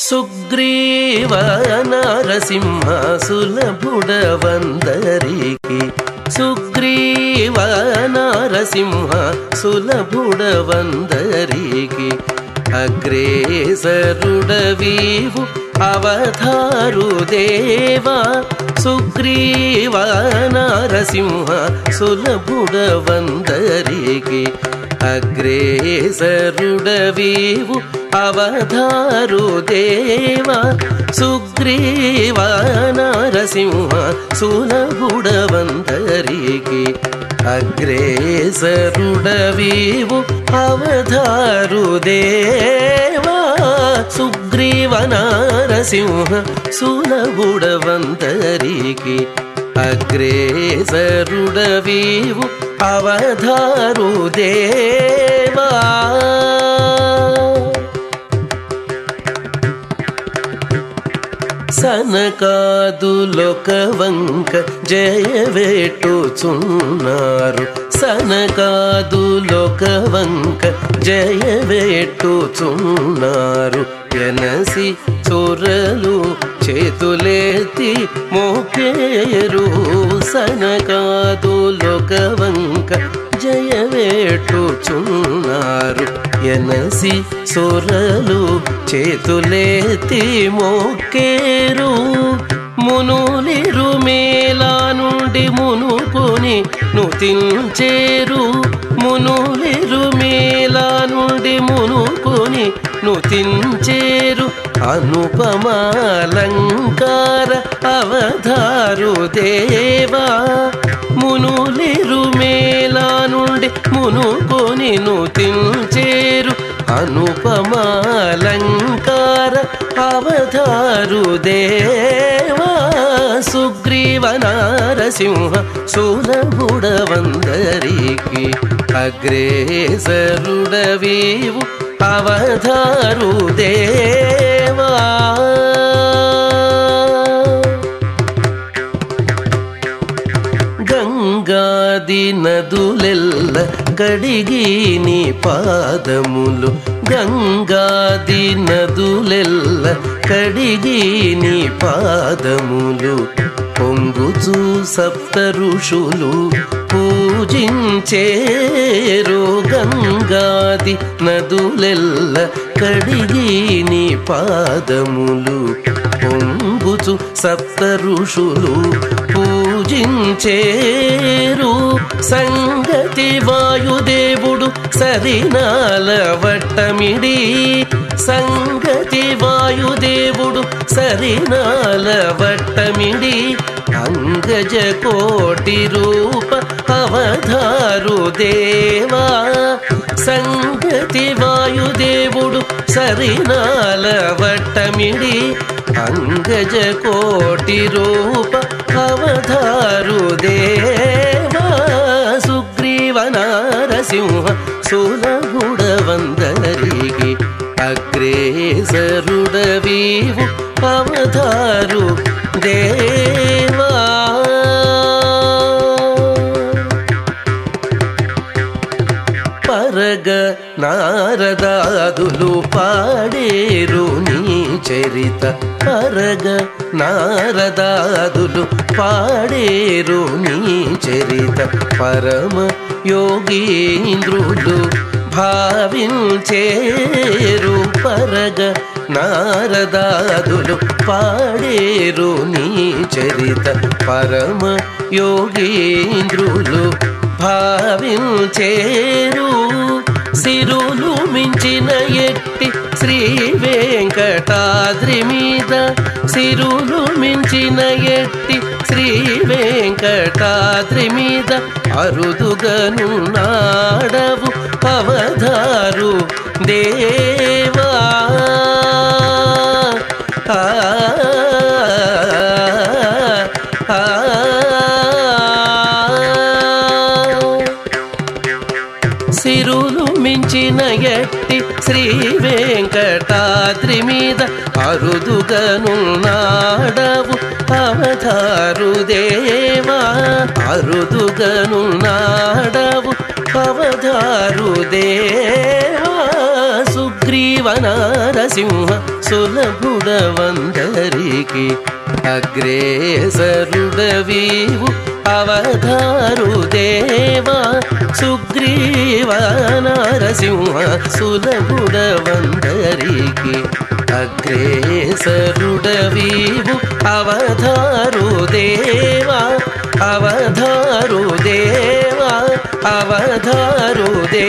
సుగ్రీవ నరసింహ సులభుడవందరికి సుగ్రీవ నరసింహ సులభుడవందరికి అగ్రేసరుడవీవు అవధారు దేవా సుగ్రీవ నరసింహ సులభుడవందరికి అగ్రేసరుడవీవు అవధారు దేవా సుగ్రీవ నరసింహ సులభుడవందరికి అగ్రేసరుడవీవు అవధారు దేవా సుగ్రీవ నరసింహ సులభుడవందరికి అగ్రేసరుడవీవు అవధారు దేవా. సనకాదులొక వంక జయవేటుచున్నారు. సనకాదులొక వంక జయవేటుచున్నారు. ఎనసి చొరలు చేతులేతి మోకేరు సనకాదులొక వంక జయవేటుచున్నారు. ఎనసి సొరలు చేతులేతి మోకేరు మునులిరు మేలా నుండి మునుకొని నుతించేరు. మునులిరు మేలా నుండి మును నుతించేరు అనుపమాలంకార అవధారు దేవా. మునులిరు మేలా నుండి మునుకొని నుతించేరు అనుపమాలంకార అవధారు దేవా. సుగ్రీవ నారసింహ సులభుడవందరికి అగ్రేసరుడవీవు అవధారు దేవా గంగాది నదులెల్ల కడిగి నీ పాదములు గంగాది నదులెల్ల కడిగి నీ పాదములు పొంగుచు సప్త ఋషులు పూజించేరు గంగాది నదులెల్ల కడిగి నీ పాదములు పొంగుచు సప్త ఋషులు పూజించేరు. సంగతి వాయుదేవుడు సరినాల వట్టమిడి. సంగతి వాయుదేవుడు సరినాల వట్టమిడి. అంగజ కోటి రూప అవధారు దేవా సంగతి వాయుదేవుడు సరినాల వట్టమిడి అంగజ కోటి రూప అవధారు దేవా సుగ్రీవ నారసింహ సులభుడవందరికి అగ్రేసరుడవీవు అవధారు దేవా పరగ నారదాదులు పాడేరు నీ చరిత పరగ నారదాదులు పాడేరు నీ చరిత పరమ యోగీంద్రులు భావించేరు పరగ నారదాదులు పాడేరు నీ చరిత పరమ యోగీంద్రులు భావించేరు సిరులు మించిన ఎట్టి శ్రీ వెంకటాద్రి మీద సిరులు మించిన ఎట్టి శ్రీ వెంకటాద్రి మీద అరుదుగను నాడవు పవధారు దేవా వెంకటాద్రి మీద అరుదుగనున్నాడవు అవధారు దేవా. అరుదుగనున్నాడవు అవధారు దేవా. సుగ్రీవ సుగ్రీవ నారసింహ సులభుడవందరికి అగ్రేసరుడవీవు అవధారుదేవా सुग्रीवनरसिंह सुलगुणवन्दरीके अग्रेसरुडवीभु अवधारुदेवा अवधारुदेवा अवधारुदे